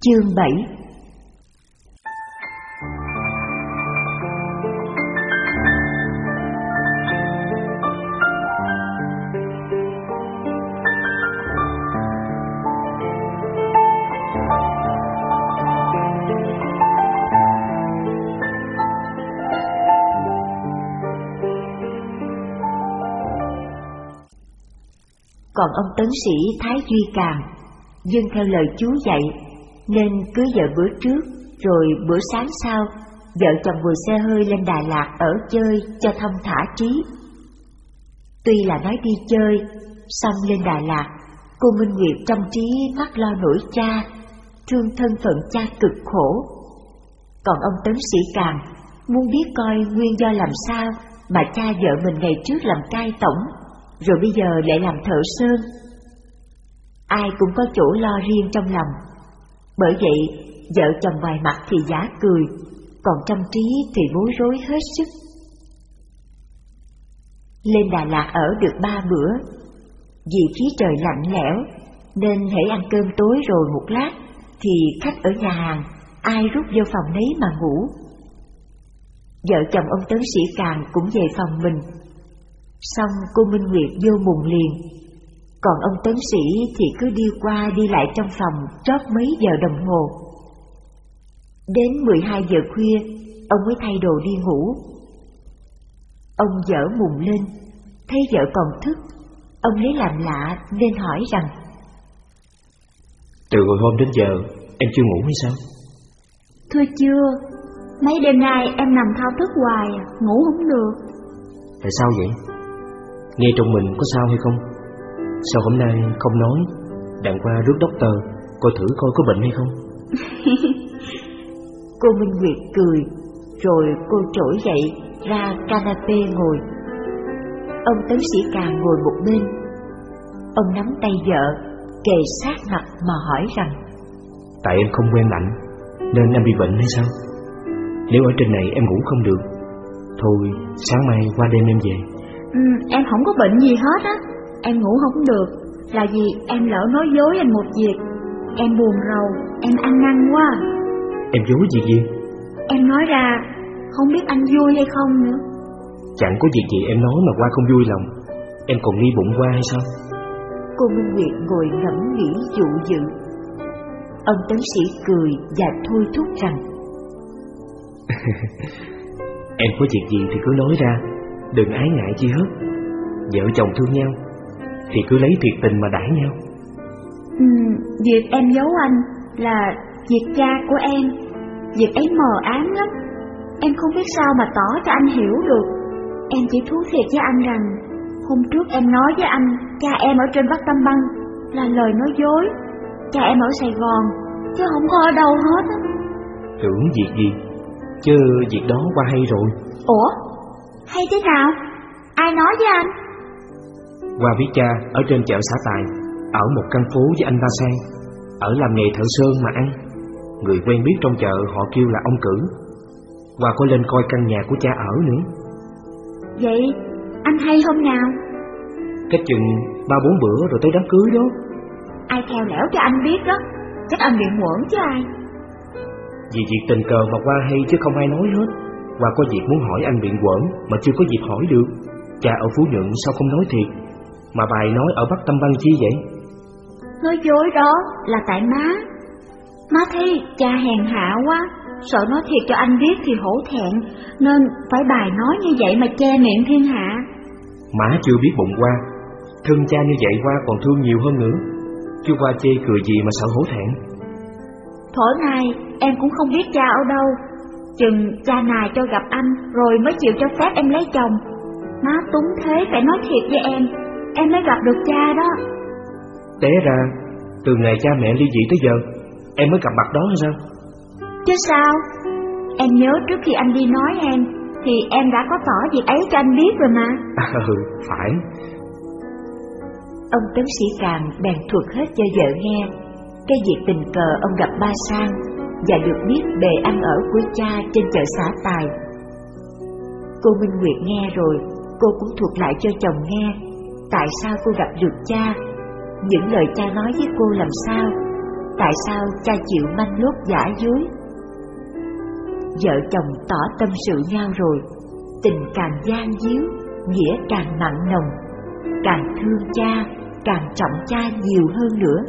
Chương 7 Còn ông tấn sĩ Thái Duy Càng, dâng theo lời chú dạy, nên cưới vợ bữa trước, rồi bữa sáng sau, vợ chồng vừa xe hơi lên Đà Lạt ở chơi cho thông thả trí. Tuy là nói đi chơi, xong lên Đà Lạt, cô Minh Nguyệt trong trí mắt lo nỗi cha, thương thân phận cha cực khổ. Còn ông tấn sĩ Càng muốn biết coi nguyên do làm sao mà cha vợ mình ngày trước làm cai tổng rồi bây giờ lại làm thợ sơn. Ai cũng có chỗ lo riêng trong lòng. Bởi vậy, vợ chồng ngoài mặt thì giả cười, còn trong trí thì bối rối hết sức. Lên Đà Lạt ở được ba bữa, vì khí trời lạnh lẽo, nên hãy ăn cơm tối rồi một lát, thì khách ở nhà hàng, ai rút vô phòng nấy mà ngủ. Vợ chồng ông Tấn Sĩ Càng cũng về phòng mình, Xong cô Minh Nguyệt vô mùng liền còn ông Tấn Sĩ thì cứ đi qua đi lại trong phòng trót mấy giờ đồng hồ Đến 12 giờ khuya Ông mới thay đồ đi ngủ Ông dở mùng lên Thấy vợ còn thức Ông lấy làm lạ nên hỏi rằng Từ hồi hôm đến giờ em chưa ngủ hay sao? Thưa chưa Mấy đêm nay em nằm thao thức hoài Ngủ không được Tại sao vậy? Nghe trong mình có sao hay không Sao hôm nay không nói? Đặng qua rước doctor Coi thử coi có bệnh hay không? Cô Minh Nguyệt cười Rồi cô trỗi dậy Ra canapé ngồi. Ông tấn sĩ càng ngồi một bên. Ông nắm tay vợ Kề sát mặt mà hỏi rằng Tại em không quen lạnh Nên em bị bệnh hay sao? Nếu ở trên này em ngủ không được Thôi sáng mai qua đêm em về. Ừ, Em không có bệnh gì hết á Em ngủ không được. Là vì em lỡ nói dối anh một việc. Em buồn rầu, em ăn năn quá. Em dối gì gì? Em nói ra Không biết anh vui hay không nữa. Chẳng có việc gì em nói mà qua không vui lòng. Em còn nghi bụng qua hay sao? Cô Minh Nguyệt ngồi ngẫm nghĩ dụ dự Ông tấn sĩ cười và thôi thúc rằng Em có việc gì thì cứ nói ra. Đừng ái ngại chi hết. Vợ chồng thương nhau Thì cứ lấy thiệt tình mà đãi nhau. Ừ, Việc em giấu anh Là việc cha của em. Việc ấy mờ ám lắm. Em không biết sao mà tỏ cho anh hiểu được. Em chỉ thú thiệt với anh rằng Hôm trước em nói với anh Cha em ở trên Bắc Tâm Băng Là lời nói dối. Cha em ở Sài Gòn Chứ không có ở đâu hết á. Tưởng việc gì? Chứ việc đó qua hay rồi. Ủa? Hay thế nào? Ai nói với anh? Qua với cha ở trên chợ xã Tài Ở một căn phố với anh Ta Sang Ở làm nghề thợ sơn mà ăn. Người quen biết trong chợ họ kêu là ông cử. Qua có lên coi căn nhà của cha ở nữa. Vậy anh hay hôm nào? Cách chừng ba bốn bữa rồi tới đám cưới đó. Ai theo lẻo cho anh biết đó. Chắc anh bị muộn chứ ai. Vì việc tình cờ mà qua hay chứ không ai nói hết. Qua có việc muốn hỏi anh biện quẩn mà chưa có dịp hỏi được. Cha ở Phú Nhuận sao không nói thiệt Mà bài nói ở Bắc Tâm Văn chi vậy? Nói dối đó là tại má. Má thấy cha hèn hạ quá Sợ nói thiệt cho anh biết thì hổ thẹn Nên phải bài nói như vậy mà che miệng thiên hạ. Má chưa biết bụng qua Thương cha như vậy qua còn thương nhiều hơn nữa. Chứ qua chê cười gì mà sợ hổ thẹn? Thổi này em cũng không biết cha ở đâu. Chừng cha nài cho gặp anh rồi mới chịu cho phép em lấy chồng. Má túng thế phải nói thiệt với em Em mới gặp được cha đó. Té ra Từ ngày cha mẹ ly dị tới giờ Em mới gặp mặt đó hay sao? Chứ sao? Em nhớ trước khi anh đi nói em Thì em đã có tỏ việc ấy cho anh biết rồi mà. À, Ừ phải. Ông tấn sĩ Càng bèn thuật hết cho vợ nghe Cái việc tình cờ ông gặp ba sang và được biết bề ăn ở của cha trên chợ xã Tài. Cô Minh Nguyệt nghe rồi, cô cũng thuật lại cho chồng nghe tại sao cô gặp được cha, những lời cha nói với cô làm sao, tại sao cha chịu manh lốt giả dối. Vợ chồng tỏ tâm sự nhau rồi, tình càng gian díu, nghĩa càng nặng nồng, càng thương cha, càng trọng cha nhiều hơn nữa.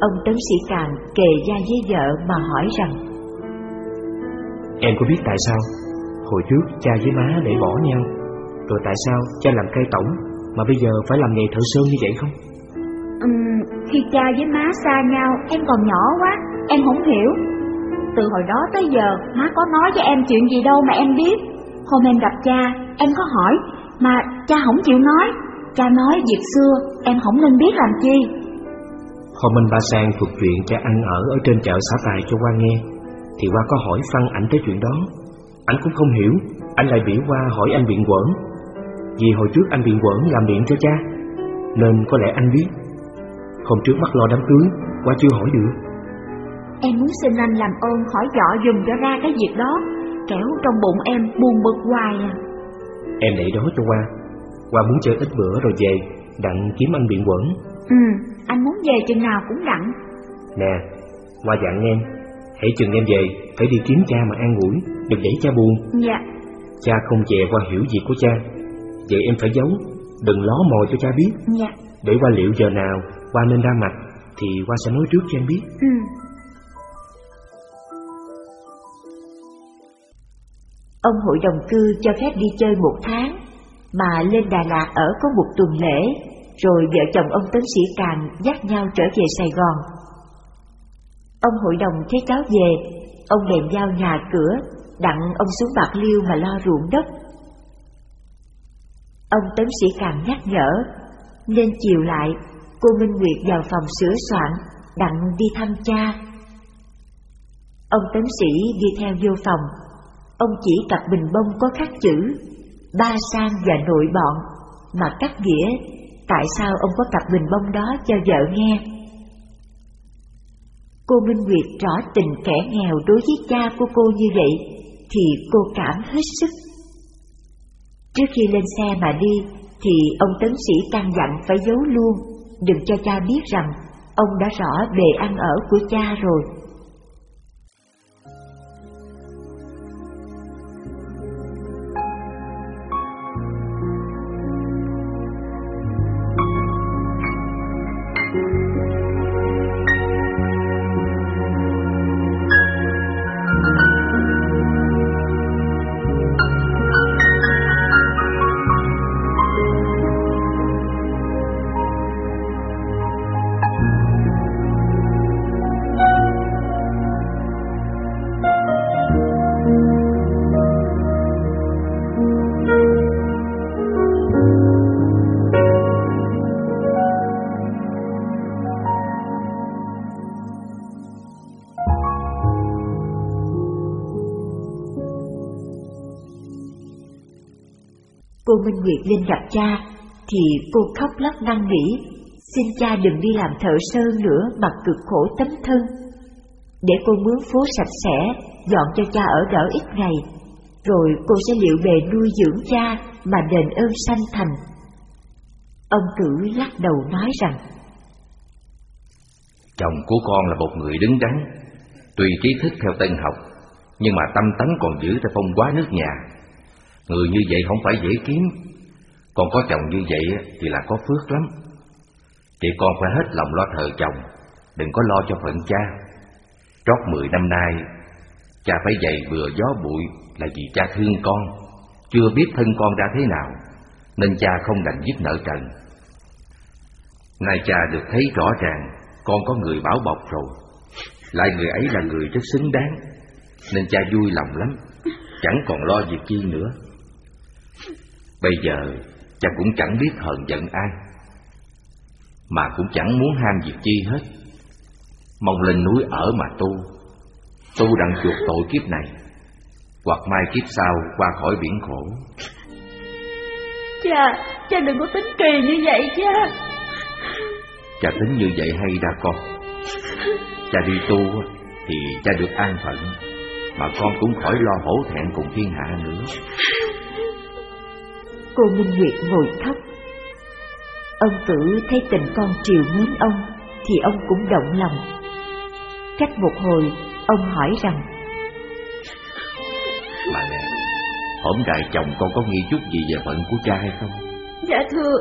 Ông tấn sĩ càng kề da với vợ mà hỏi rằng Em có biết tại sao Hồi trước cha với má để bỏ nhau? Rồi tại sao cha làm cây tổng Mà bây giờ phải làm nghề thợ sơn như vậy không? Uhm, Khi cha với má xa nhau Em còn nhỏ quá Em không hiểu. Từ hồi đó tới giờ Má có nói cho em chuyện gì đâu mà em biết. Hôm em gặp cha Em có hỏi Mà cha không chịu nói. Cha nói việc xưa Em không nên biết làm chi. Hôm anh ba sang thuật chuyện cha ăn ở Ở trên chợ xã Tài cho qua nghe Thì qua có hỏi phân ảnh tới chuyện đó. Anh cũng không hiểu Anh lại biểu qua hỏi anh biện quẩn Vì hồi trước anh biện quẩn làm điện cho cha Nên có lẽ anh biết. Hôm trước bắt lo đám cưới Qua chưa hỏi được. Em muốn xin anh làm ơn hỏi dọ dùm cho ra cái việc đó Kéo trong bụng em buồn bực hoài à. Em để đó cho qua. Qua muốn chơi ít bữa rồi về Đặng kiếm anh biện quẩn. Ừ, anh muốn về chừng nào cũng đặng. Nè, qua dặn em Hãy chừng em về Phải đi kiếm cha mà an ủi Đừng để cha buồn. Dạ. Cha không về qua hiểu việc của cha Vậy em phải giấu. Đừng ló mồi cho cha biết. Dạ. Để qua liệu giờ nào Qua nên ra mặt Thì qua sẽ nói trước cho em biết. Ừ. Ông hội đồng cư cho phép đi chơi một tháng. Mà lên Đà Lạt ở có một tuần lễ Rồi vợ chồng ông Tấn Sĩ Càng dắt nhau trở về Sài Gòn. Ông hội đồng thấy cháu về Ông bèn giao nhà cửa Đặng ông xuống Bạc Liêu mà lo ruộng đất Ông Tấn Sĩ Càng nhắc nhở, Nên chiều lại, Cô Minh Nguyệt vào phòng sửa soạn, Đặng đi thăm cha. Ông Tấn Sĩ đi theo vô phòng. Ông chỉ cặp bình bông có khắc chữ, Ba sang và nội bọn Mà cắt nghĩa, Tại sao ông có cặp bình bông đó cho vợ nghe? Cô Minh Nguyệt rõ tình kẻ nghèo đối với cha của cô như vậy, Thì cô cảm hết sức Trước khi lên xe mà đi, Thì ông tấn sĩ căn dặn phải giấu luôn. Đừng cho cha biết rằng Ông đã rõ bề ăn ở của cha rồi. Nguyệt lên gặp cha thì cô khóc lóc năn nỉ, xin cha đừng đi làm thợ sơn nữa mà cực khổ tấm thân. Để cô mướn phố sạch sẽ, dọn cho cha ở đỡ ít ngày, rồi cô sẽ liệu bề nuôi dưỡng cha mà đền ơn sanh thành. Ông cử lắc đầu nói rằng Chồng của con là một người đứng đắn, tuy trí thức theo tân học, nhưng mà tâm tánh còn giữ theo phong quá nước nhà. Người như vậy không phải dễ kiếm còn có chồng như vậy thì là có phước lắm. Chị con phải hết lòng lo thờ chồng, Đừng có lo cho phận cha. Trót mười năm nay, Cha phải dày bừa gió bụi Là vì cha thương con, Chưa biết thân con ra thế nào, Nên cha không đành giết nợ trần. Nay cha được thấy rõ ràng, Con có người bảo bọc rồi. Lại người ấy là người rất xứng đáng, Nên cha vui lòng lắm, Chẳng còn lo việc chi nữa. Bây giờ cha cũng chẳng biết hờn giận ai. Mà cũng chẳng muốn ham việc chi hết. Mong lên núi ở mà tu. Tu đặng chuộc tội kiếp này Hoặc mai kiếp sau qua khỏi biển khổ. Cha, cha đừng có tính kỳ như vậy cha. Cha tính như vậy hay đa con? Cha đi tu thì cha được an phận Mà con cũng khỏi lo hổ thẹn cùng thiên hạ nữa Cô Minh Nguyệt ngồi khóc Ông tử thấy tình con triều mến ông thì ông cũng động lòng. Cách một hồi, ông hỏi rằng Mà nè, hôm đại chồng con có nghi chút gì về phận của cha hay không? Dạ thưa,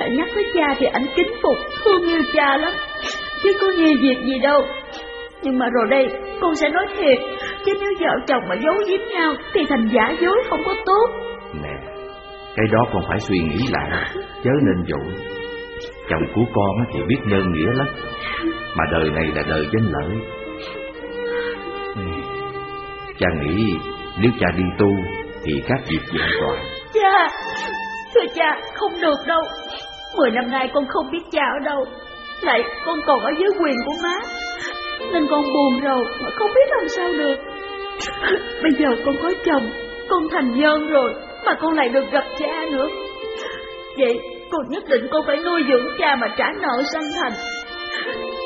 hãy nhắc tới cha thì anh kính phục, thương yêu cha lắm, chứ có nghi việc gì đâu. Nhưng mà rồi đây, con sẽ nói thiệt, chứ nếu vợ chồng mà giấu giếm nhau thì thành giả dối không có tốt. Cái đó con phải suy nghĩ lại, chớ nên vội. Chồng của con thì biết nhân nghĩa lắm, mà đời này là đời danh lợi. Cha nghĩ nếu cha đi tu thì các việc vẹn toàn. Cha, thưa cha, không được đâu. Mười năm nay con không biết cha ở đâu, lại con còn ở dưới quyền của má, nên con buồn rầu mà không biết làm sao được. Bây giờ con có chồng, con thành nhân rồi, mà con lại được gặp cha nữa. Vậy con nhất định con phải nuôi dưỡng cha mà trả nợ sanh thành.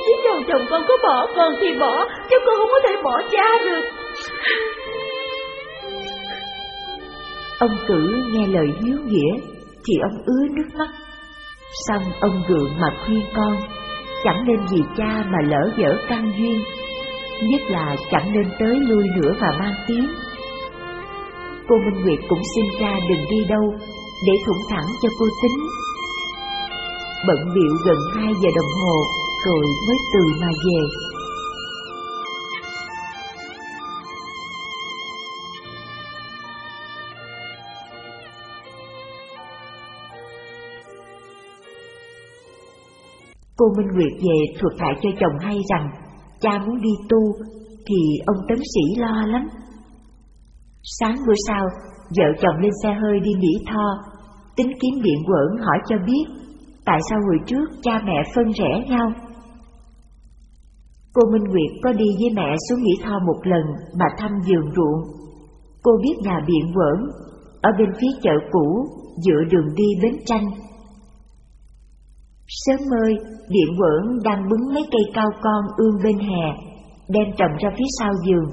Chứ chồng chồng con có bỏ con thì bỏ, chứ con không có thể bỏ cha được. Ông cử nghe lời hiếu nghĩa thì ông ứa nước mắt. Xong ông gượng mà khuyên con, chẳng nên vì cha mà lỡ dở căn duyên, nhất là chẳng nên tới lui nữa và mang tiếng. Cô Minh Nguyệt cũng xin cha đừng đi đâu, để thủng thẳng cho cô tính. Bận biệu gần hai giờ đồng hồ, rồi mới từ mà về. Cô Minh Nguyệt về thuật lại cho chồng hay rằng cha muốn đi tu thì ông tấn sĩ lo lắm. Sáng bữa sau, vợ chồng lên xe hơi đi Mỹ Tho, tính kiếm điện quẩn hỏi cho biết tại sao hồi trước cha mẹ phân rẽ nhau. Cô Minh Nguyệt có đi với mẹ xuống Mỹ Tho một lần mà thăm giường ruộng. Cô biết nhà biện quẩn ở bên phía chợ cũ, giữa đường đi bến tranh Sớm mơi, điện quẩn đang bứng mấy cây cao con ương bên hè, đem trồng ra phía sau giường.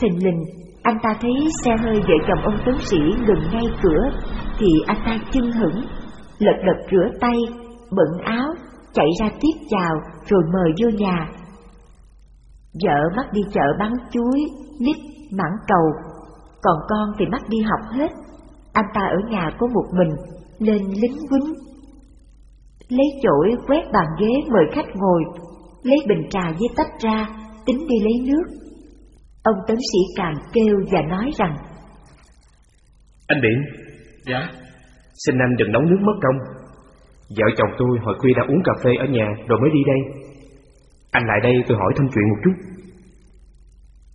Thình lình, anh ta thấy xe hơi vợ chồng ông tướng sĩ gần ngay cửa, thì anh ta chân hững, lật đật rửa tay, bận áo, chạy ra tiếp chào rồi mời vô nhà. Vợ bắt đi chợ bán chuối, lít, mãng cầu, còn con thì bắt đi học hết. Anh ta ở nhà có một mình, nên lính quýnh lấy chổi quét bàn ghế mời khách ngồi, lấy bình trà với tách ra, tính đi lấy nước. Ông tấn sĩ càng kêu và nói rằng Anh Điện. Dạ. Xin anh đừng nấu nước mất công. Vợ chồng tôi hồi khuya đã uống cà phê ở nhà rồi mới đi đây. Anh lại đây tôi hỏi thăm chuyện một chút.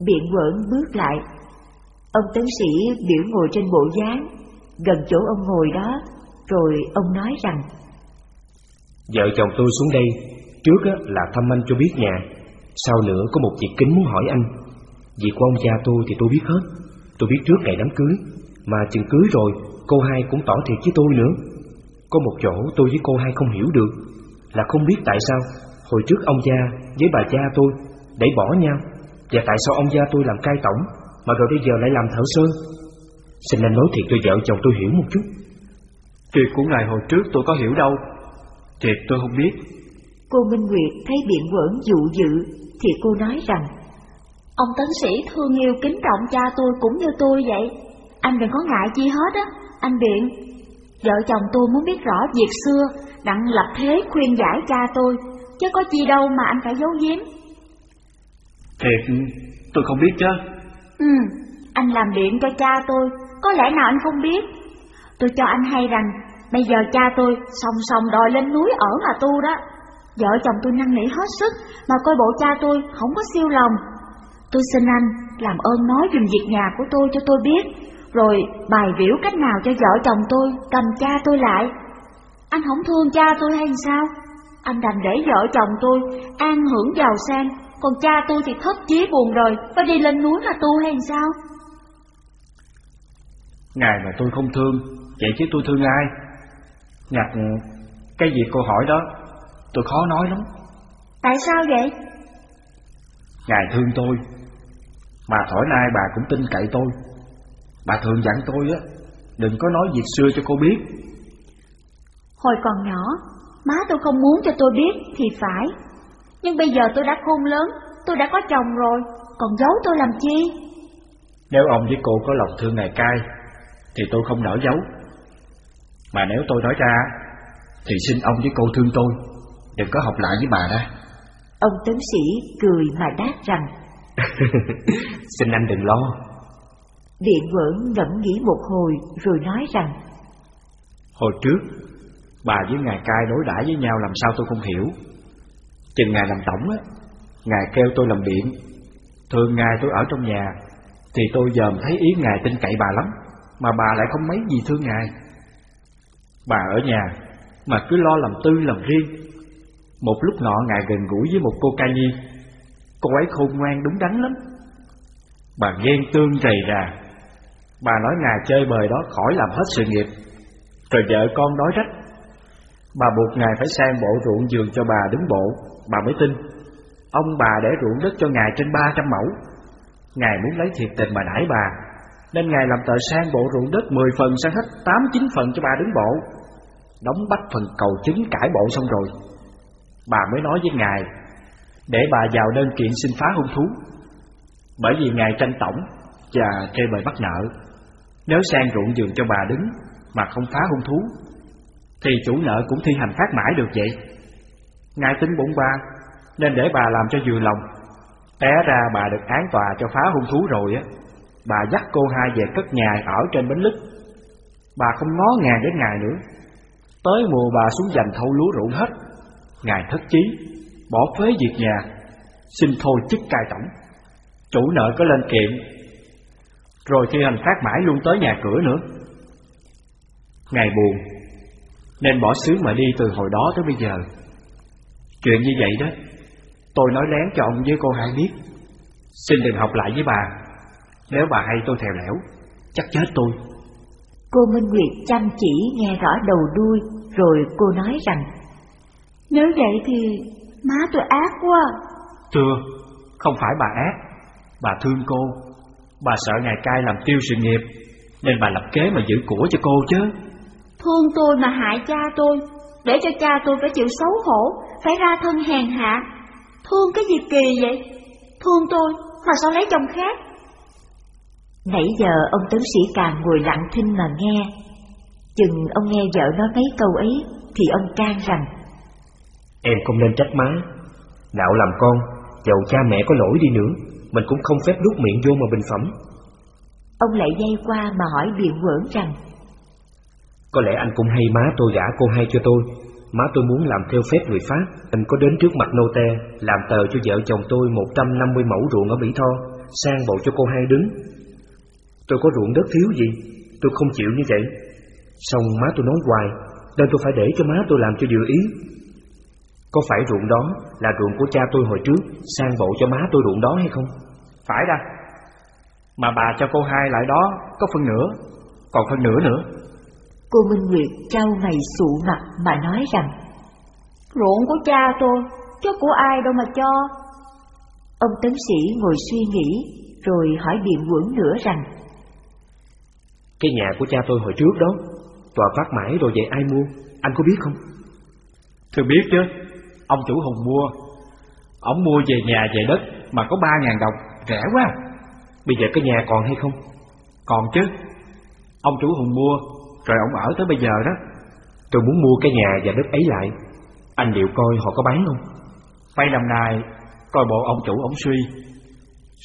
Biện quẩn bước lại. Ông tấn sĩ biểu ngồi trên bộ dáng Gần chỗ ông ngồi đó Rồi ông nói rằng Vợ chồng tôi xuống đây Trước là thăm anh cho biết nhà Sau nữa có một việc kính muốn hỏi anh Việc của ông cha tôi thì tôi biết hết. Tôi biết trước ngày đám cưới Mà chừng cưới rồi Cô hai cũng tỏ thiệt với tôi nữa. Có một chỗ tôi với cô hai không hiểu được Là không biết tại sao Hồi trước ông cha với bà cha tôi Để bỏ nhau Và tại sao ông cha tôi làm cai tổng Mà rồi bây giờ lại làm thợ sơn. Xin anh nói thiệt cho vợ chồng tôi hiểu một chút. Chuyện của ngài hồi trước tôi có hiểu đâu Thiệt tôi không biết. Cô Minh Nguyệt thấy biện quẩn dụ dự Thì cô nói rằng Ông tấn sĩ thương yêu kính trọng cha tôi cũng như tôi vậy. Anh đừng có ngại chi hết á Anh biện. Vợ chồng tôi muốn biết rõ việc xưa Đặng lập thế khuyên giải cha tôi Chứ có chi đâu mà anh phải giấu giếm. Thiệt tôi không biết chứ. Ừ Anh làm điện cho cha tôi Có lẽ nào anh không biết. Tôi cho anh hay rằng Bây giờ cha tôi song song đòi lên núi ở mà tu đó. Vợ chồng tôi năn nỉ hết sức mà coi bộ cha tôi không có siêu lòng. Tôi xin anh làm ơn nói dùm việc nhà của tôi cho tôi biết, rồi bài biểu cách nào cho vợ chồng tôi cầm cha tôi lại. Anh không thương cha tôi hay sao? Anh đành để vợ chồng tôi an hưởng giàu sang, còn cha tôi thì thất chí buồn đời, phải đi lên núi mà tu hay sao? Ngài mà tôi không thương, vậy chứ tôi thương ai? Ngặt cái gì cô hỏi đó Tôi khó nói lắm Tại sao vậy? Ngài thương tôi Mà thổi nay bà cũng tin cậy tôi Bà thường dặn tôi á Đừng có nói việc xưa cho cô biết Hồi còn nhỏ Má tôi không muốn cho tôi biết thì phải. Nhưng bây giờ tôi đã khôn lớn, tôi đã có chồng rồi, còn giấu tôi làm chi? Nếu ông với cô có lòng thương ngài cai, thì tôi không nỡ giấu. Mà nếu tôi nói ra, thì xin ông với cô thương tôi, đừng có học lại với bà đó. Ông tấn sĩ cười mà đáp rằng Xin anh đừng lo. Điện quẩn ngẫm nghĩ một hồi rồi nói rằng Hồi trước, bà với ngài cai đối đãi với nhau làm sao tôi không hiểu. Chừng ngài làm tổng á, ngài kêu tôi làm biện Thường ngài tôi ở trong nhà Thì tôi dòm thấy ý ngài tin cậy bà lắm Mà bà lại không mấy gì thương ngài. Bà ở nhà mà cứ lo làm tư làm riêng. Một lúc nọ ngài gần gũi với một cô ca nhi Cô ấy khôn ngoan, đúng đắn lắm. Bà ghen tương rầy rà. Bà nói ngài chơi bời đó khỏi làm hết sự nghiệp. Rồi vợ con đói rách. Bà buộc ngài phải sang bộ ruộng giường cho bà đứng bộ. Bà mới tin. Ông bà để ruộng đất cho ngài trên ba trăm mẫu. Ngài muốn lấy thiệt tình mà đãi bà. Nên ngài làm tờ sang bộ ruộng đất mười phần sang hết tám chín phần cho bà đứng bộ. Đóng bách phần cầu chứng cải bộ xong rồi. Bà mới nói với ngài để bà vào đơn kiện xin phá hôn thú. Bởi vì ngài tranh tổng Và trê bời bắt nợ. Nếu sang ruộng giường cho bà đứng Mà không phá hôn thú, Thì chủ nợ cũng thi hành phát mãi được vậy. Ngài tính bổn ba Nên để bà làm cho vừa lòng. Té ra bà được án tòa cho phá hôn thú rồi á, Bà dắt cô hai về cất nhà ở trên bến lức. Bà không ngó ngàng đến ngài nữa. Tới mùa bà xuống dành thâu lúa ruộng hết, Ngài thất chí. Bỏ phế việc nhà, Xin thôi chức cai tổng. Chủ nợ có lên kiện Rồi thi hành phát mãi luôn tới nhà cửa nữa. Ngài buồn, Nên bỏ xứ mà đi từ hồi đó tới bây giờ. Chuyện như vậy đó, Tôi nói lén cho ông với cô hai biết. Xin đừng học lại với bà. Nếu bà hay tôi thèo lẻo, Chắc chết tôi. Cô Minh Nguyệt chăm chỉ nghe rõ đầu đuôi, Rồi cô nói rằng, Nếu vậy thì má tôi ác quá. Thưa Không phải bà ác. Bà thương cô. Bà sợ ngài cai làm tiêu sự nghiệp Nên bà lập kế mà giữ của cho cô chứ. Thương tôi mà hại cha tôi Để cho cha tôi phải chịu xấu hổ Phải ra thân hèn hạ. Thương cái gì kỳ vậy? Thương tôi mà sao lấy chồng khác? Nãy giờ ông tấn sĩ càng ngồi lặng thinh mà nghe. Chừng ông nghe vợ nói mấy câu ấy Thì ông can rằng Em không nên trách má. Đạo làm con Dầu cha mẹ có lỗi đi nữa Mình cũng không phép đút miệng vô mà bình phẩm. Ông lại dây qua mà hỏi biện quẩn rằng Có lẽ anh cũng hay má tôi gả cô hai cho tôi. Má tôi muốn làm theo phép người Pháp Anh có đến trước mặt nô te Làm tờ cho vợ chồng tôi 150 mẫu ruộng ở Mỹ Tho Sang bộ cho cô hai đứng. Tôi có ruộng đất thiếu gì? Tôi không chịu như vậy. Xong má tôi nói hoài Nên tôi phải để cho má tôi làm cho vừa ý Có phải ruộng đó là ruộng của cha tôi hồi trước Sang bộ cho má tôi ruộng đó hay không? Phải đó. Mà bà cho cô hai lại đó Có phân nửa Còn phân nửa nữa. Cô Minh Nguyệt trao mày sụ mặt mà nói rằng Ruộng của cha tôi Chứ của ai đâu mà cho. Ông tấn sĩ ngồi suy nghĩ Rồi hỏi biện quẩn nữa rằng Cái nhà của cha tôi hồi trước đó Tòa phát mãi rồi vậy ai mua Anh có biết không? Thưa biết chứ Ông chủ Hùng mua. Ông mua về nhà, về đất Mà có ba ngàn đồng, Rẻ quá. Bây giờ cái nhà còn hay không? Còn chứ. Ông chủ Hùng mua, Rồi ông ở tới bây giờ đó. Tôi muốn mua cái nhà và đất ấy lại. Anh liệu coi họ có bán không? Mấy năm nay, Coi bộ ông chủ ông suy.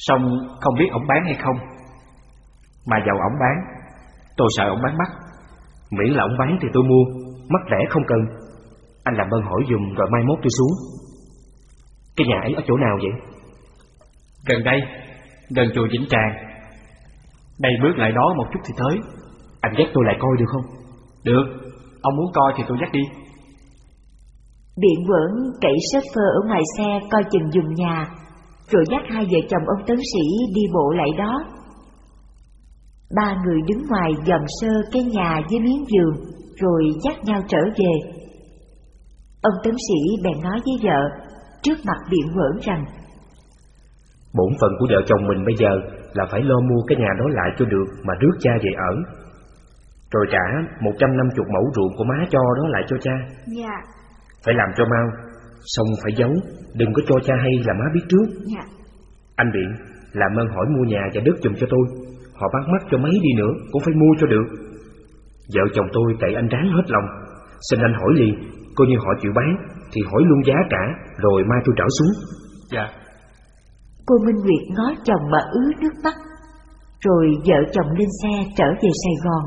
Xong không biết ông bán hay không. Mà giàu ông bán, Tôi sợ ông bán mắc. Miễn là ông bán thì tôi mua, Mắc rẻ không cần. Anh làm ơn hỏi dùm rồi mai mốt tôi xuống. Cái nhà ấy ở chỗ nào vậy? Gần đây Gần chùa Vĩnh Tràng. Đây bước lại đó một chút thì tới. Anh dắt tôi lại coi được không? Được. Ông muốn coi thì tôi dắt đi. Biện quẩn cậy shopper ở ngoài xe coi chừng dùng nhà Rồi dắt hai vợ chồng ông tấn sĩ đi bộ lại đó. Ba người đứng ngoài dòm sơ cái nhà với miếng giường Rồi dắt nhau trở về Ông tấn sĩ bèn nói với vợ Trước mặt biện quẩn rằng Bổn phận của vợ chồng mình bây giờ Là phải lo mua cái nhà đó lại cho được Mà rước cha về ở. Rồi trả 150 mẫu ruộng của má cho đó lại cho cha. Dạ. Phải làm cho mau Xong phải giấu Đừng có cho cha hay là má biết trước. Dạ. Anh Biện Làm ơn hỏi mua nhà và đất dùm cho tôi. Họ bắt mắt cho mấy đi nữa Cũng phải mua cho được. Vợ chồng tôi tại anh ráng hết lòng. Xin anh hỏi liền Coi như họ chịu bán Thì hỏi luôn giá cả Rồi mai tôi trở xuống. Dạ. Cô Minh Nguyệt ngó chồng mà ứ nước mắt Rồi vợ chồng lên xe trở về Sài Gòn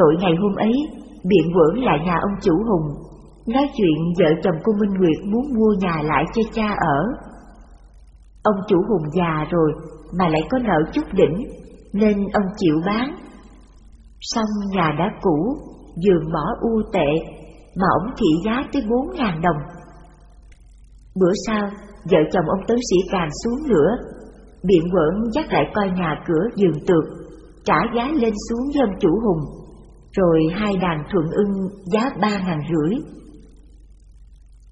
Nội ngày hôm ấy, biện quẩn lại nhà ông chủ Hùng, nói chuyện vợ chồng cô Minh Nguyệt muốn mua nhà lại cho cha ở. Ông chủ Hùng già rồi mà lại có nợ chút đỉnh, nên ông chịu bán. Xong nhà đã cũ, giường bỏ u tệ, mà ông thị giá tới bốn ngàn đồng. Bữa sau, vợ chồng ông tấn sĩ càng xuống nữa, biện quẩn dắt lại coi nhà cửa giường tược, trả giá lên xuống với ông chủ Hùng rồi hai đàn thuận ưng giá ba ngàn rưỡi.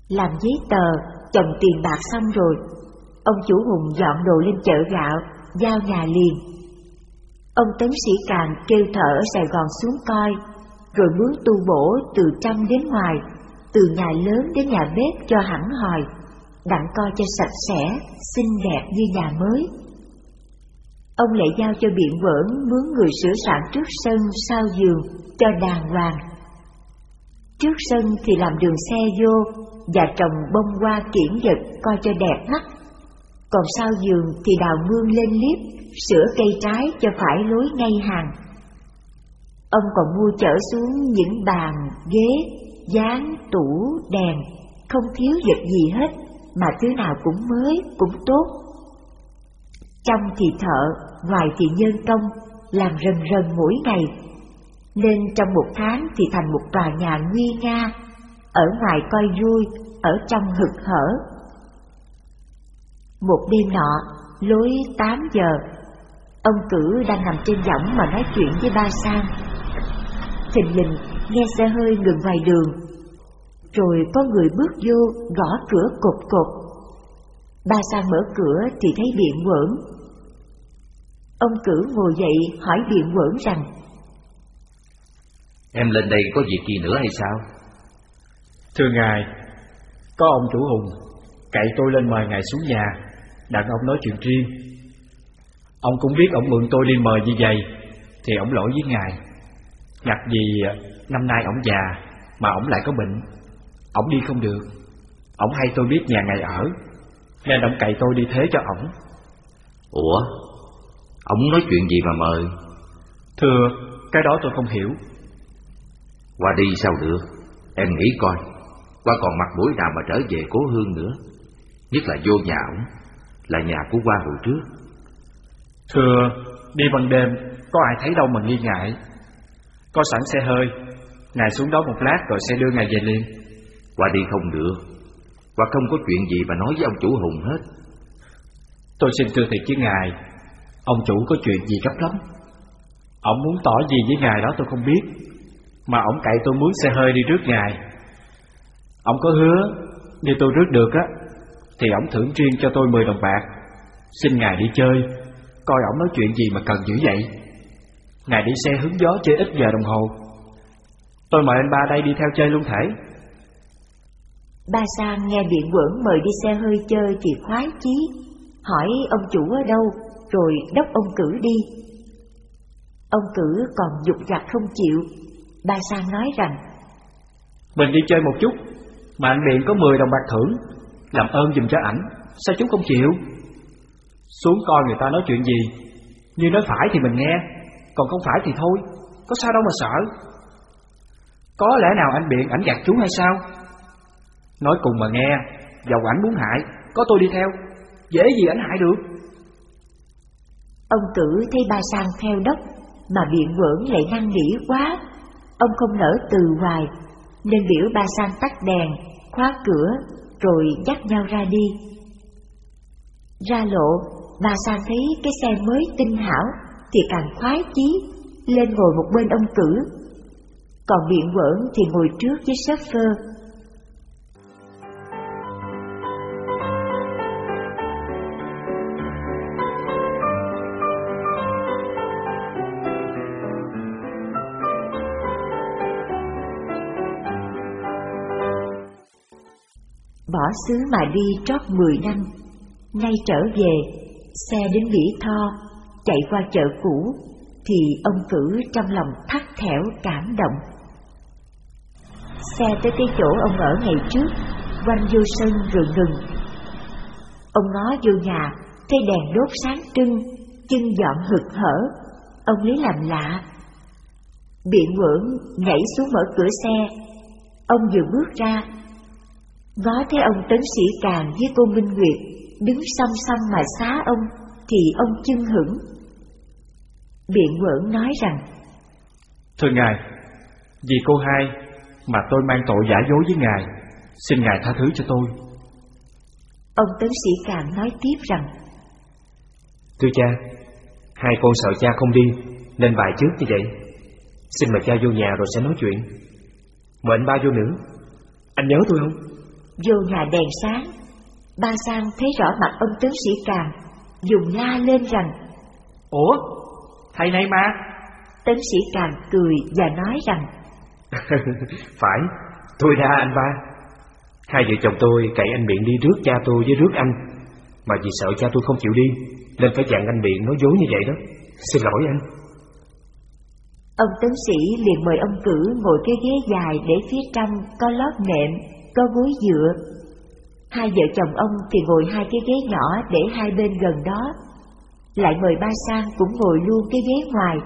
Làm giấy tờ, chồng tiền bạc xong rồi, ông chủ Hùng dọn đồ lên chợ gạo, giao nhà liền. Ông Tấn Sĩ Càng kêu thợ ở Sài Gòn xuống coi, rồi mướn tu bổ từ trong đến ngoài, từ nhà lớn đến nhà bếp cho hẳn hòi, đặng coi cho sạch sẽ, xinh đẹp như nhà mới. Ông lại giao cho biện vỡn mướn người sửa soạn trước sân sau giường cho đàng hoàng. Trước sân thì làm đường xe vô và trồng bông hoa kiển vật coi cho đẹp mắt. Còn sau giường thì đào mương lên liếp, sửa cây trái cho phải lối ngay hàng. Ông còn mua chở xuống những bàn, ghế, dán, tủ, đèn, không thiếu vật gì hết, mà thứ nào cũng mới, cũng tốt. Trong thì thợ, ngoài thì nhân công, làm rần rần mỗi ngày, nên trong một tháng thì thành một tòa nhà nguy nga, ở ngoài coi vui, ở trong hực hở. Một đêm nọ, lối 8 giờ, ông cử đang nằm trên võng mà nói chuyện với ba Sang. Thình lình nghe xe hơi ngừng ngoài đường, rồi có người bước vô gõ cửa cột cột. Ba Sang mở cửa thì thấy điện quẩn, Ông cử ngồi dậy hỏi biện quẩn rằng Em lên đây có việc gì nữa hay sao? Thưa ngài, có ông chủ Hùng cậy tôi lên mời ngài xuống nhà, đặng ông nói chuyện riêng. Ông cũng biết ông mượn tôi đi mời như vậy, thì ông lỗi với ngài. Ngặt gì năm nay ông già, mà ông lại có bệnh, ông đi không được. Ông hay tôi biết nhà ngài ở, nên ông cậy tôi đi thế cho ổng. Ủa, Ông nói chuyện gì mà mời? Thưa cái đó tôi không hiểu. Qua đi sao được? Em nghĩ coi. Qua còn mặt mũi nào mà trở về cố hương nữa? Nhất là vô nhà ổng Là nhà của qua hồi trước. Thưa Đi ban đêm Có ai thấy đâu mà nghi ngại. Có sẵn xe hơi Ngài xuống đó một lát rồi sẽ đưa ngài về liền. Qua đi không được. Qua không có chuyện gì mà nói với ông chủ Hùng hết. Tôi xin thưa thiệt với ngài Ông chủ có chuyện gì gấp lắm? Ông muốn tỏ gì với ngài đó tôi không biết. Mà ông cậy tôi mướn xe hơi đi rước ngài. Ông có hứa Nếu tôi rước được á, Thì ông thưởng riêng cho tôi 10 đồng bạc. Xin ngài đi chơi, Coi ông nói chuyện gì mà cần dữ vậy. Ngài đi xe hướng gió chơi ít giờ đồng hồ. Tôi mời anh ba đây đi theo chơi luôn thể. Ba Sang nghe điện quẩn mời đi xe hơi chơi thì khoái chí. Hỏi ông chủ ở đâu? Rồi đốc ông cử đi. Ông cử còn dục dặt không chịu, ba Sang nói rằng Mình đi chơi một chút, mà anh Điện có 10 đồng bạc thưởng, làm ơn dùm cho ảnh, sao chú không chịu? Xuống coi người ta nói chuyện gì, như nói phải thì mình nghe, còn không phải thì thôi, có sao đâu mà sợ. Có lẽ nào anh Biện ảnh gạt chú hay sao? Nói cùng mà nghe, dầu ảnh muốn hại, có tôi đi theo, dễ gì ảnh hại được. Ông tử thấy ba sang theo đốc, mà biện quẩn lại năn nỉ quá. Ông không nỡ từ hoài, nên biểu ba sang tắt đèn, khóa cửa, rồi dắt nhau ra đi. Ra lộ, ba sang thấy cái xe mới tinh hảo thì càng khoái chí, lên ngồi một bên ông cử. Còn biện quẩn thì ngồi trước với chauffeur. phơ, xứ mà đi trót mười năm, nay trở về, xe đến Mỹ Tho, chạy qua chợ cũ, thì ông cử trong lòng thắt thẻo cảm động. Xe tới cái chỗ ông ở ngày trước, quanh vô sân rừng rừng. Ông ngó vô nhà, thấy đèn đốt sáng trưng, chân dọn hực hở, ông lấy làm lạ. Biện ngưỡng nhảy xuống mở cửa xe, ông vừa bước ra, ngó thấy ông tấn sĩ càng với cô Minh Nguyệt đứng song song mà xá ông, thì ông chưng hửng. Biện quẩn nói rằng, Thưa Ngài, vì cô hai mà tôi mang tội giả dối với Ngài, xin Ngài tha thứ cho tôi. Ông tấn sĩ càng nói tiếp rằng, Thưa cha, hai con sợ cha không đi, nên bài trước như vậy. Xin mời cha vô nhà rồi sẽ nói chuyện. Mời anh ba vô nữa. Anh nhớ tôi không? Vô nhà đèn sáng, ba sang thấy rõ mặt ông tấn sĩ càng, dùng la lên rằng, Ủa, thầy này mà. Tấn sĩ càng cười và nói rằng, Phải, tôi ra anh ba. Hai vợ chồng tôi cậy anh Biện đi rước cha tôi với rước anh, mà vì sợ cha tôi không chịu đi, nên phải dặn anh Biện nói dối như vậy đó. Xin lỗi anh. Ông tấn sĩ liền mời ông cử ngồi cái ghế dài để phía trong có lót nệm, có gối dựa. Hai vợ chồng ông thì ngồi hai cái ghế nhỏ để hai bên gần đó. Lại mời ba sang cũng ngồi luôn cái ghế ngoài.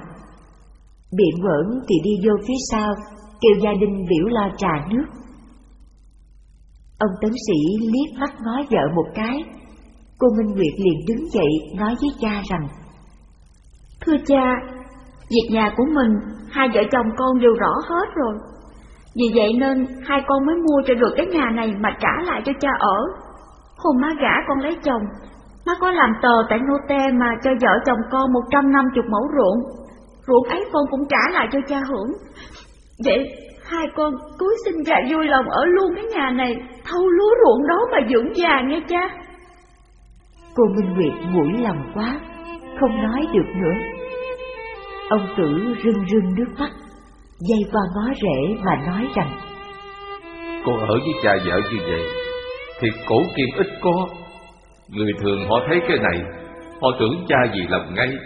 Biện quẩn thì đi vô phía sau, kêu gia đình biểu lo trà nước. Ông tấn sĩ liếc mắt ngó vợ một cái. Cô Minh Nguyệt liền đứng dậy nói với cha rằng Thưa cha, việc nhà của mình, hai vợ chồng con đều rõ hết rồi. Vì vậy nên hai con mới mua cho được cái nhà này mà trả lại cho cha ở. Hôm má gả con lấy chồng, má có làm tờ tại nô te mà cho vợ chồng con 150 mẫu ruộng. Ruộng ấy con cũng trả lại cho cha hưởng. Vậy hai con cúi xin ra vui lòng ở luôn cái nhà này, thâu lúa ruộng đó mà dưỡng già nghe cha. Cô Minh Nguyệt mũi lòng quá, không nói được nữa. Ông tử rưng rưng nước mắt, dây qua ngó rễ mà nói rằng, Cô ở với cha vợ như vậy, Thì cổ kim ít có. Người thường họ thấy cái này, Họ tưởng cha vì làm ngay,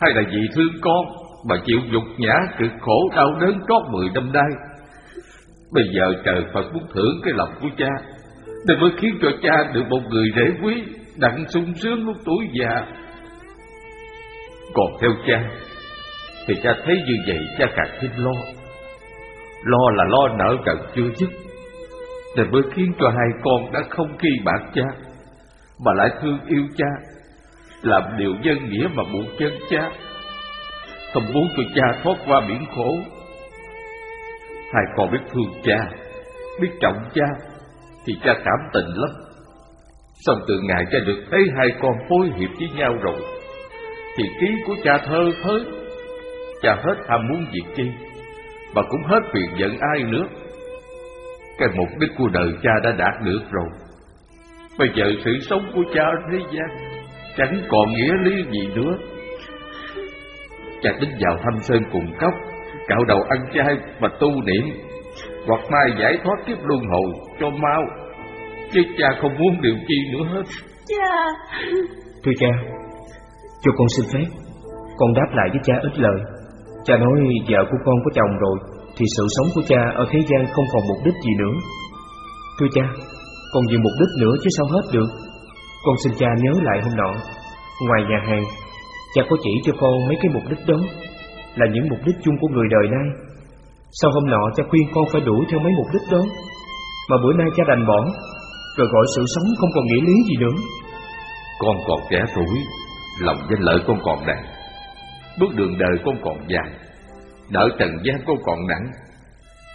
Hay là vì thương con, Mà chịu nhục nhã cực khổ đau đớn trót mười năm nay. Bây giờ trời Phật muốn thưởng cái lòng của cha, Nên mới khiến cho cha được một người rể quý Đặng sung sướng lúc tuổi già. Còn theo cha thì cha thấy như vậy, cha càng thêm lo. Lo là lo nợ cận chưa dứt. Nên mới khiến cho hai con đã không khi bạc cha, Mà lại thương yêu cha, Làm điều nhân nghĩa mà buộc chân cha. Không muốn cho cha thoát qua biển khổ. Hai con biết thương cha, Biết trọng cha, Thì cha cảm tình lắm. Xong từ ngày cha được thấy hai con phối hiệp với nhau rồi, Thì ký của cha thơ thới. Cha hết ham muốn việc chi Mà cũng hết phiền giận ai nữa. Cái mục đích của đời cha đã đạt được rồi. Bây giờ sự sống của cha ở thế gian Chẳng còn nghĩa lý gì nữa. Cha tính vào thăm sơn cùng cốc Cạo đầu ăn chay và tu niệm Hoặc mai giải thoát kiếp luân hồi cho mau. Chứ cha không muốn điều chi nữa hết. Cha. Thưa cha, cho con xin phép, con đáp lại với cha ít lời. Cha nói vợ của con có chồng rồi, thì sự sống của cha ở thế gian không còn mục đích gì nữa. Thưa cha, còn nhiều mục đích nữa chứ sao hết được. Con xin cha nhớ lại hôm nọ, ngoài nhà hàng, cha có chỉ cho con mấy cái mục đích đó, là những mục đích chung của người đời nay. Sau hôm nọ cha khuyên con phải đuổi theo mấy mục đích đó, mà bữa nay cha đành bỏ, rồi gọi sự sống không còn nghĩa lý gì nữa. Con còn trẻ tuổi Lòng danh lợi con còn nặng Bước đường đời con còn dài Nợ trần gian con còn nặng.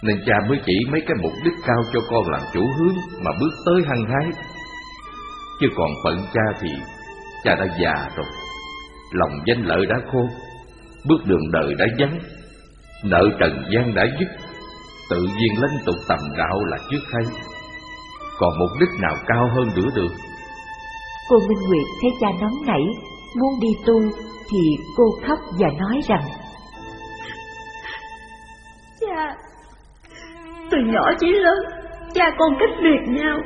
Nên cha mới chỉ mấy cái mục đích cao cho con làm chủ hướng Mà bước tới hăng hái. Chứ còn phận cha thì Cha đã già rồi, Lòng danh lợi đã khô, Bước đường đời đã vắng, Nợ trần gian đã dứt. Tự nhiên lên tục tầm đạo là trước hay, Còn mục đích nào cao hơn nữa được? Cô Minh Nguyệt thấy cha nóng nảy, Muốn đi tu thì cô khóc và nói rằng Cha Từ nhỏ chí lớn Cha con cách biệt nhau.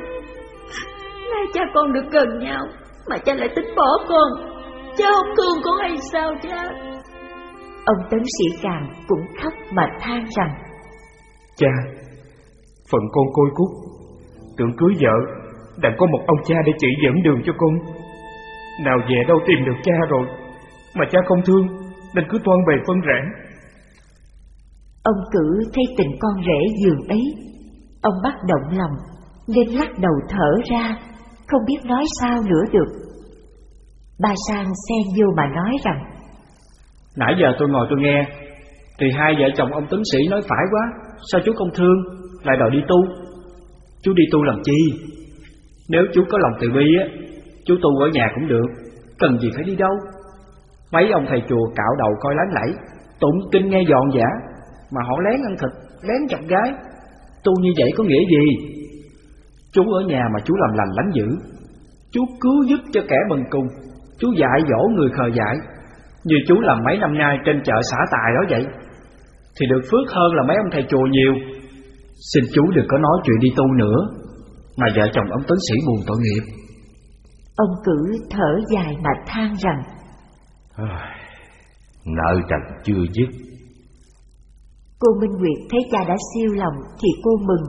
Nay cha con được gần nhau Mà cha lại tính bỏ con. Cha không thương con hay sao cha? Ông tấn sĩ càng cũng khóc mà than rằng Cha, phận con côi cút. Tưởng cưới vợ Đặng có một ông cha để chỉ dẫn đường cho con. Nào về đâu tìm được cha rồi Mà cha không thương Nên cứ toan bề phân rẽ Ông cử thấy tình con rể giường ấy Ông bắt động lòng Nên lắc đầu thở ra Không biết nói sao nữa được. Ba Sang xen vô mà nói rằng Nãy giờ tôi ngồi tôi nghe Thì hai vợ chồng ông tướng sĩ nói phải quá Sao chú không thương Lại đòi đi tu? Chú đi tu làm chi? Nếu chú có lòng từ bi á Chú tu ở nhà cũng được Cần gì phải đi đâu Mấy ông thầy chùa cạo đầu coi láng lẫy, Tụng kinh nghe dọn giả, Mà họ lén ăn thịt, Lén chọc gái. Tu như vậy có nghĩa gì? Chú ở nhà mà chú làm lành lánh dữ. Chú cứu giúp cho kẻ bần cùng. Chú dạy dỗ người khờ dại. Như chú làm mấy năm nay trên chợ xã tài đó vậy. Thì được phước hơn là mấy ông thầy chùa nhiều. Xin chú đừng có nói chuyện đi tu nữa, Mà vợ chồng ông tấn sĩ buồn tội nghiệp. Ông cử thở dài mà than rằng Nợ trần chưa dứt. Cô Minh Nguyệt thấy cha đã siêu lòng thì cô mừng.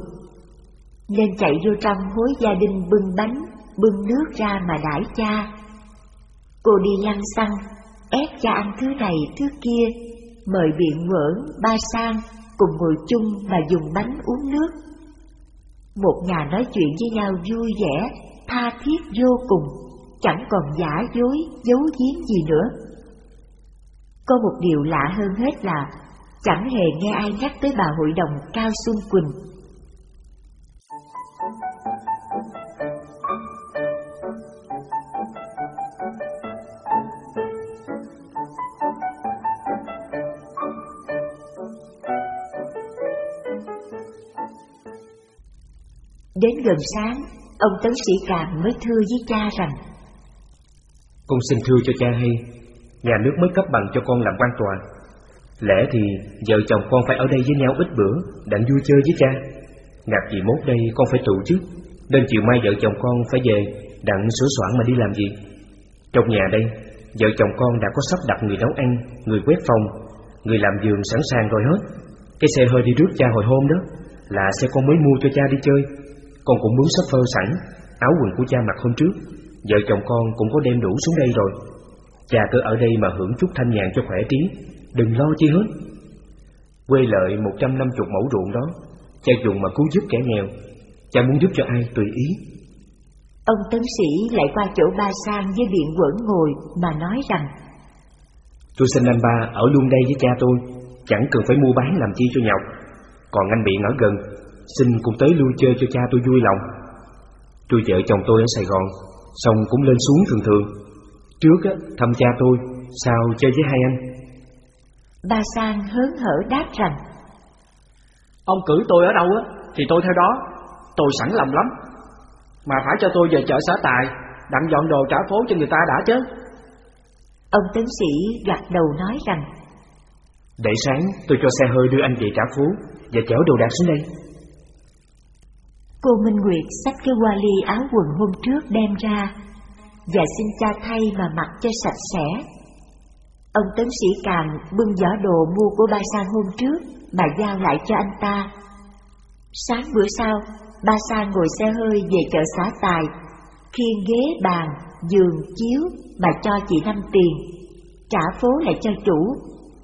Nên chạy vô trong hối gia đình bưng bánh, bưng nước ra mà đãi cha. Cô đi lăn xăng, ép cha ăn thứ này thứ kia Mời biện ngỡ ba sang cùng ngồi chung mà dùng bánh uống nước. Một nhà nói chuyện với nhau vui vẻ, tha thiết vô cùng Chẳng còn giả dối, giấu giếm gì nữa. Có một điều lạ hơn hết là chẳng hề nghe ai nhắc tới bà hội đồng Cao Xuân Quỳnh. Đến gần sáng, ông tấn sĩ Càng mới thưa với cha rằng Con xin thưa cho cha hay Nhà nước mới cấp bằng cho con làm quan tòa. Lẽ thì vợ chồng con phải ở đây với nhau ít bữa Đặng vui chơi với cha. Ngạc gì mốt đây, con phải trụ chứ. Nên chiều mai vợ chồng con phải về, Đặng sửa soạn mà đi làm gì. Trong nhà đây, Vợ chồng con đã có sắp đặt người nấu ăn, Người quét phòng, Người làm giường sẵn sàng rồi hết. Cái xe hơi đi rước cha hồi hôm đó, Là xe con mới mua cho cha đi chơi. Con cũng muốn sắp phơ sẵn, Áo quần của cha mặc hôm trước. Vợ chồng con cũng có đem đủ xuống đây rồi. Cha cứ ở đây mà hưởng chút thanh nhàn cho khỏe tí Đừng lo chi hết. Quê lợi 150 mẫu ruộng đó Cha dùng mà cứu giúp kẻ nghèo. Cha muốn giúp cho ai tùy ý. Ông tấn sĩ lại qua chỗ ba sang với biện quẩn ngồi mà nói rằng Tôi xin anh ba ở luôn đây với cha tôi Chẳng cần phải mua bán làm chi cho nhọc. Còn anh biện ở gần Xin cùng tới lui chơi cho cha tôi vui lòng. Tôi vợ chồng tôi ở Sài Gòn Xong cũng lên xuống thường thường Trước á, thăm cha tôi Sao chơi với hai anh? Ba Sang hớn hở đáp rằng Ông cử tôi ở đâu á Thì tôi theo đó. Tôi sẵn lòng lắm. Mà phải cho tôi về chợ xã Tài Đặng dọn đồ trả phố cho người ta đã chứ. Ông tấn sĩ gật đầu nói rằng Để sáng tôi cho xe hơi đưa anh về trả phố Và chở đồ đạc xuống đây. Cô Minh Nguyệt xách cái vali áo quần hôm trước đem ra và xin cha thay mà mặc cho sạch sẽ Ông tấn sĩ Càng bưng giỏ đồ mua của ba Sang hôm trước mà giao lại cho anh ta. Sáng bữa sau, ba Sang ngồi xe hơi về chợ xã Tài, khiêng ghế bàn, giường, chiếu mà cho chị năm tiền, trả phố lại cho chủ,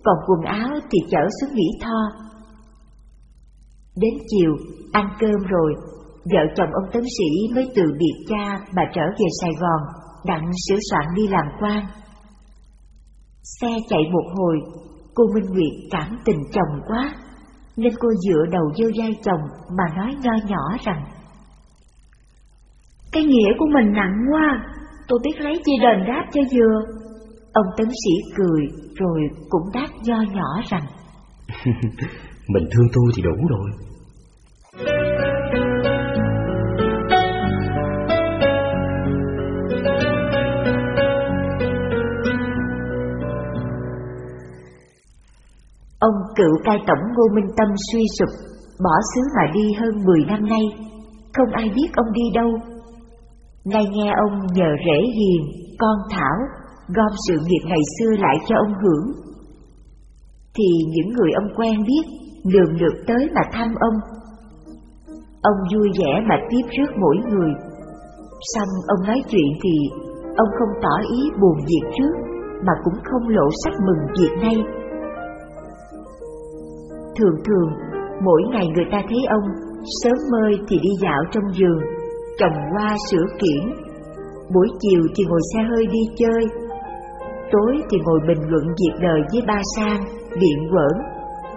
còn quần áo thì chở xuống nghỉ tho. Đến chiều, ăn cơm rồi, vợ chồng ông tấn sĩ mới từ biệt cha mà trở về Sài Gòn, đặng sửa soạn đi làm quan. Xe chạy một hồi, cô Minh Nguyệt cảm tình chồng quá, nên cô dựa đầu vô vai chồng mà nói nho nhỏ rằng Cái nghĩa của mình nặng quá, tôi biết lấy chi đền đáp cho vừa. Ông tấn sĩ cười rồi cũng đáp nho nhỏ rằng Mình thương tôi thì đủ rồi cựu cai tổng Ngô Minh Tâm suy sụp, bỏ xứ mà đi hơn 10 năm nay, không ai biết ông đi đâu. Nay nghe ông nhờ rể hiền, con Thảo, gom sự nghiệp ngày xưa lại cho ông hưởng. Thì những người ông quen biết, lường lượt tới mà thăm ông. Ông vui vẻ mà tiếp rước mỗi người. Xong ông nói chuyện thì ông không tỏ ý buồn việc trước, mà cũng không lộ sắc mừng việc nay Thường thường, mỗi ngày người ta thấy ông sớm mơi thì đi dạo trong vườn, trồng hoa sửa kiển. Buổi chiều thì ngồi xe hơi đi chơi. Tối thì ngồi bình luận việc đời với ba sang, biện quẩn,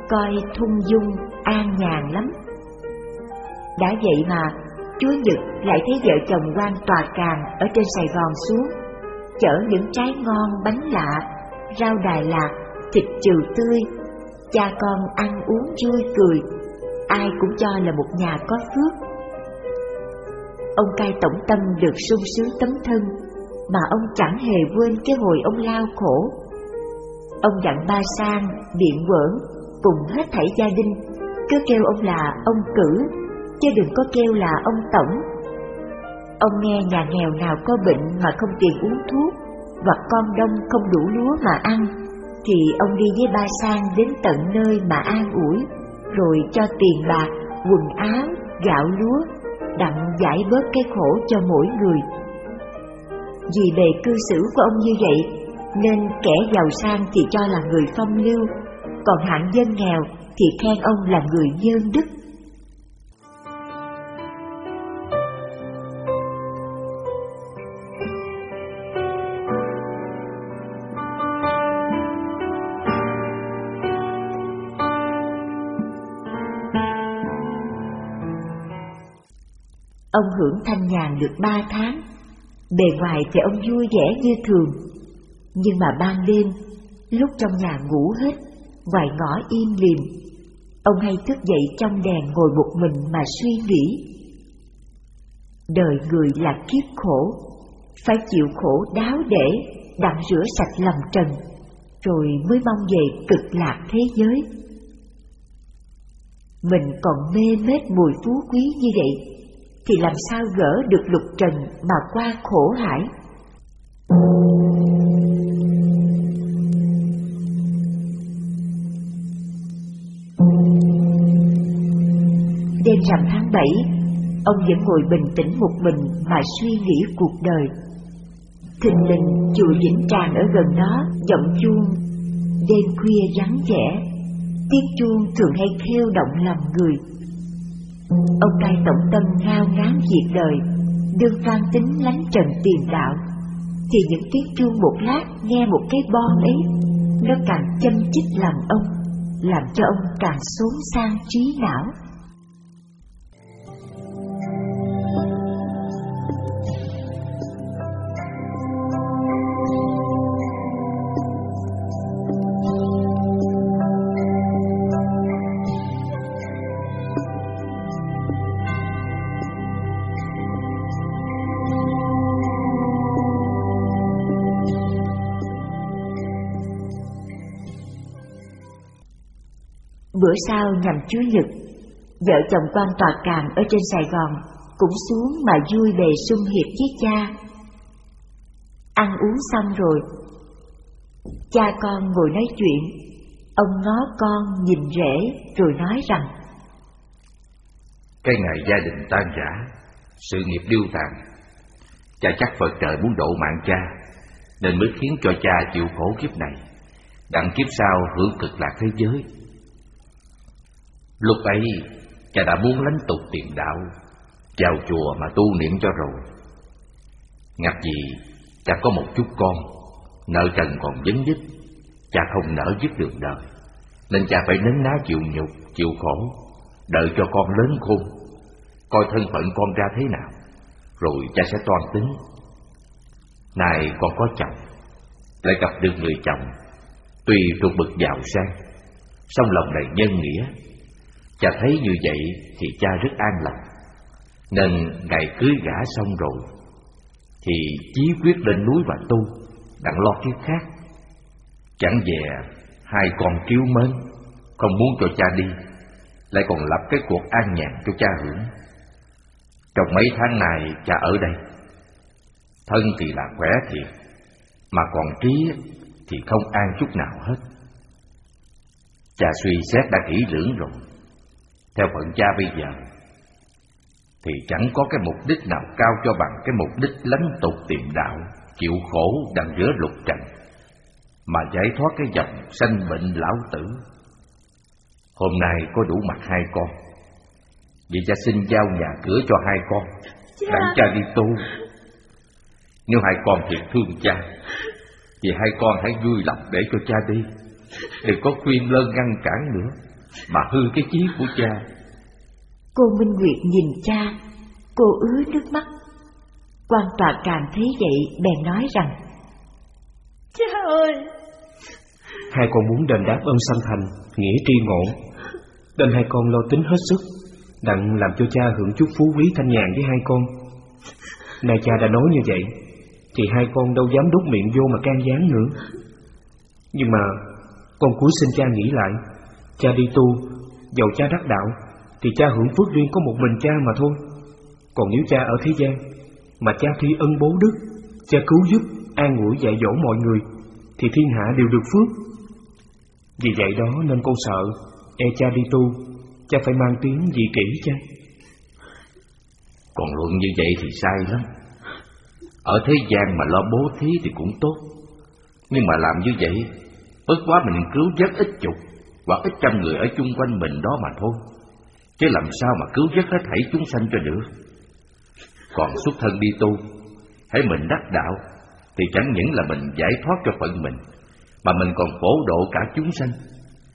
coi thung dung, an nhàn lắm. Đã vậy mà, Chúa Nhật lại thấy vợ chồng quan tòa càng ở trên Sài Gòn xuống, chở những trái ngon bánh lạ, rau Đà Lạt, thịt trừ tươi cha con ăn uống vui cười, ai cũng cho là một nhà có phước. Ông cai tổng tâm được sung sướng tấm thân, mà ông chẳng hề quên cái hồi ông lao khổ. Ông dặn ba sang, biện quẩn, cùng hết thảy gia đình, cứ kêu ông là ông cử, chứ đừng có kêu là ông tổng. Ông nghe nhà nghèo nào có bệnh mà không tiền uống thuốc, hoặc con đông không đủ lúa mà ăn, thì ông đi với ba sang đến tận nơi mà an ủi, rồi cho tiền bạc, quần áo, gạo lúa, đặng giải bớt cái khổ cho mỗi người. Vì bề cư xử của ông như vậy, nên kẻ giàu sang thì cho là người phong lưu, còn hạng dân nghèo thì khen ông là người nhân đức. Ông hưởng thanh nhàn được ba tháng, bề ngoài thì ông vui vẻ như thường, nhưng mà ban đêm, lúc trong nhà ngủ hết, ngoài ngõ im lìm, ông hay thức dậy trong đèn ngồi một mình mà suy nghĩ. Đời người là kiếp khổ, phải chịu khổ đáo để đặng rửa sạch lòng trần, rồi mới mong về cực lạc thế giới. Mình còn mê mết mùi phú quý như vậy, thì làm sao gỡ được lục trần mà qua khổ hải. Đêm rằm tháng bảy, ông vẫn ngồi bình tĩnh một mình mà suy nghĩ cuộc đời. Thình lình chùa Vĩnh Tràng ở gần đó giọng chuông, đêm khuya vắng vẻ, tiếng chuông thường hay kêu động lòng người Ông cai tổng tâm ngao ngán diệt đời, đương phan tính lánh trần tiền đạo, thì những tiếng chuông một lát nghe một cái bon ấy, nó càng châm chích làm ông, làm cho ông càng xuống sang trí não. Bữa sau nhằm Chúa Nhật, vợ chồng quan tòa càng ở trên Sài Gòn cũng xuống mà vui về sung hiệp với cha. Ăn uống xong rồi, cha con ngồi nói chuyện, ông ngó con nhìn rể rồi nói rằng Cái ngày gia đình tan rã, sự nghiệp điêu tàn, cha chắc Phật trời muốn độ mạng cha, nên mới khiến cho cha chịu khổ kiếp này, đặng kiếp sau hưởng cực lạc thế giới. Lúc ấy cha đã muốn lánh tục tiền đạo Vào chùa mà tu niệm cho rồi. Ngặt gì cha có một chút con Nợ trần còn dấn dứt Cha không nỡ dứt được đời. Nên cha phải nấn ná chịu nhục, chịu khổ Đợi cho con lớn khôn Coi thân phận con ra thế nào Rồi cha sẽ toan tính. Này con có chồng Lại gặp được người chồng Tuy thuộc bực giàu sang song lòng đầy nhân nghĩa Cha thấy như vậy thì cha rất an lòng Nên ngày cưới gả xong rồi, Thì chí quyết lên núi và tu, Đặng lo kiếp khác. Chẳng về hai con kiếu mến, Không muốn cho cha đi, Lại còn lập cái cuộc an nhàn cho cha hưởng. Trong mấy tháng này cha ở đây, Thân thì là khỏe thiệt, Mà còn trí thì không an chút nào hết. Cha suy xét đã kỹ lưỡng rồi theo phận cha bây giờ Thì chẳng có cái mục đích nào cao cho bằng Cái mục đích lánh tục tìm đạo Chịu khổ đang giữa lục trần Mà giải thoát cái dòng sanh bệnh lão tử. Hôm nay có đủ mặt hai con Vì cha xin giao nhà cửa cho hai con Đặng cha đi tu. Nếu hai con thiệt thương cha Vì hai con hãy vui lòng để cho cha đi Đừng có khuyên lơn ngăn cản nữa Mà hư cái chí của cha. Cô Minh Nguyệt nhìn cha Cô ứa nước mắt. Quan tòa càng thấy vậy bèn nói rằng Cha ơi! Hai con muốn đền đáp ơn sanh thành Nghĩa tri ngộ. Nên hai con lo tính hết sức Đặng làm cho cha hưởng chút phú quý thanh nhàn với hai con. Nay cha đã nói như vậy Thì hai con đâu dám đút miệng vô mà can gián nữa. Nhưng mà con cuối xin cha nghĩ lại Cha đi tu Dầu cha đắc đạo Thì cha hưởng phước riêng có một mình cha mà thôi. Còn nếu cha ở thế gian Mà cha thi ân bố đức Cha cứu giúp, an ủi dạy dỗ mọi người Thì thiên hạ đều được phước. Vì vậy đó nên con sợ E cha đi tu Cha phải mang tiếng gì kỹ cha. Còn luận như vậy thì sai lắm. Ở thế gian mà lo bố thí thì cũng tốt. Nhưng mà làm như vậy Bất quá mình cứu rất ít chục. Hoặc ít trăm người ở chung quanh mình đó mà thôi. Chứ làm sao mà cứu vớt hết thảy chúng sanh cho được? Còn xuất thân đi tu Hãy mình đắc đạo Thì chẳng những là mình giải thoát cho phận mình Mà mình còn phổ độ cả chúng sanh.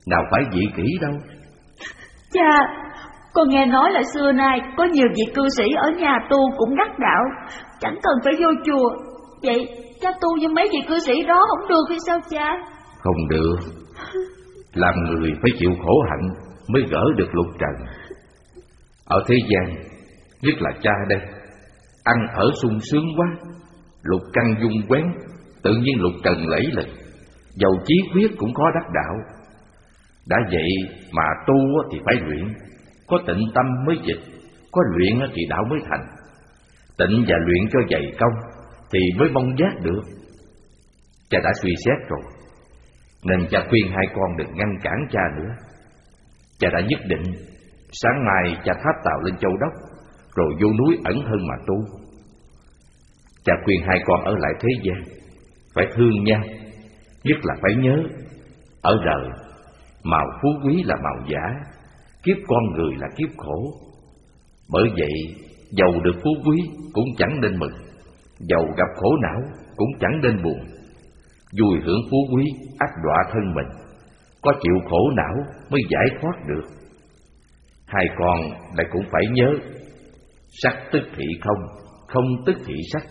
Nào phải dị kỷ đâu. Cha Con nghe nói là xưa nay Có nhiều vị cư sĩ ở nhà tu cũng đắc đạo Chẳng cần phải vô chùa. Vậy cha tu với mấy vị cư sĩ đó không được hay sao cha? Không được làm người phải chịu khổ hạnh Mới gỡ được lục trần. Ở thế gian, Nhất là cha đây, Ăn ở sung sướng quá, Lục căn dung quén, Tự nhiên lục trần lẫy lừng. Dầu chí quyết cũng có đắc đạo. Đã vậy mà tu thì phải luyện. Có tịnh tâm mới dịch, Có luyện thì đạo mới thành. Tịnh và luyện cho dày công Thì mới mong giác được. Cha đã suy xét rồi. Nên cha khuyên hai con đừng ngăn cản cha nữa. Cha đã nhất định, Sáng mai cha tháp tạo lên châu đốc, Rồi vô núi ẩn hơn mà tu. Cha khuyên hai con ở lại thế gian, Phải thương nhau, Nhất là phải nhớ, Ở đời, Màu phú quý là màu giả, Kiếp con người là kiếp khổ. Bởi vậy, Giàu được phú quý cũng chẳng nên mừng, Giàu gặp khổ não cũng chẳng nên buồn. Vui hưởng phú quý, ác đọa thân mình. Có chịu khổ não mới giải thoát được. Hai con lại cũng phải nhớ, Sắc tức thị không Không tức thị sắc.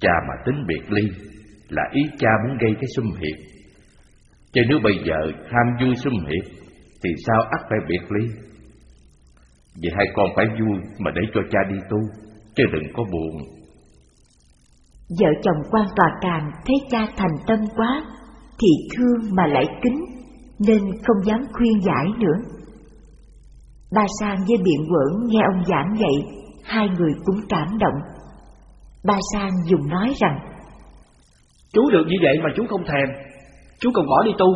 Cha mà tính biệt ly Là ý cha muốn gây cái xung hiệp. Chứ nếu bây giờ tham vui xung hiệp, Thì sao ắt phải biệt ly? Vậy hai con phải vui Mà để cho cha đi tu, Chứ đừng có buồn. Vợ chồng quan tòa càng thấy cha thành tâm quá Thì thương mà lại kính Nên không dám khuyên giải nữa. Ba Sang với biện quẩn nghe ông giảng vậy Hai người cũng cảm động. Ba Sang dùng nói rằng Chú được như vậy mà chú không thèm. Chú còn bỏ đi tu.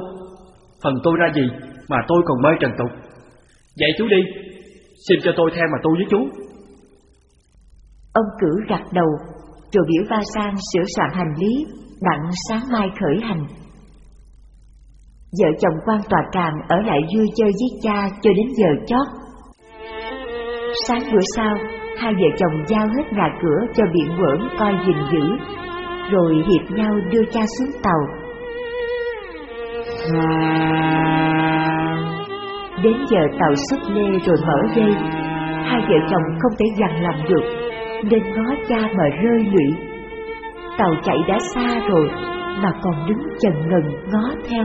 Phần tôi ra gì mà tôi còn mê trần tục. Vậy chú đi Xin cho tôi theo mà tu với chú. Ông cử gật đầu rồi biểu Ba Sang sửa soạn hành lý Đặng sáng mai khởi hành. Vợ chồng quan tòa càng ở lại vui chơi với cha cho đến giờ chót. Sáng bữa sau, hai vợ chồng giao hết nhà cửa cho biển quẩn coi gìn giữ, rồi hiệp nhau đưa cha xuống tàu. Đến giờ tàu xuất lê rồi mở dây, hai vợ chồng không thể dằn lòng được, nên ngó cha mà rơi lụy. Tàu chạy đã xa rồi, mà còn đứng chần ngần ngó theo.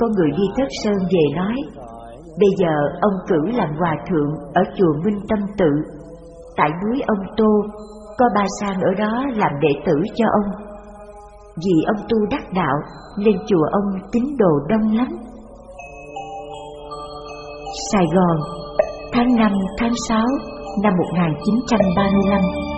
Có người đi thất sơn về nói, bây giờ ông cử làm hòa thượng ở chùa Minh Tâm Tự. Tại núi ông Tô, có ba sang ở đó làm đệ tử cho ông. Vì ông tu đắc đạo nên chùa ông tín đồ đông lắm. Sài Gòn, tháng 5 tháng 6 năm 1935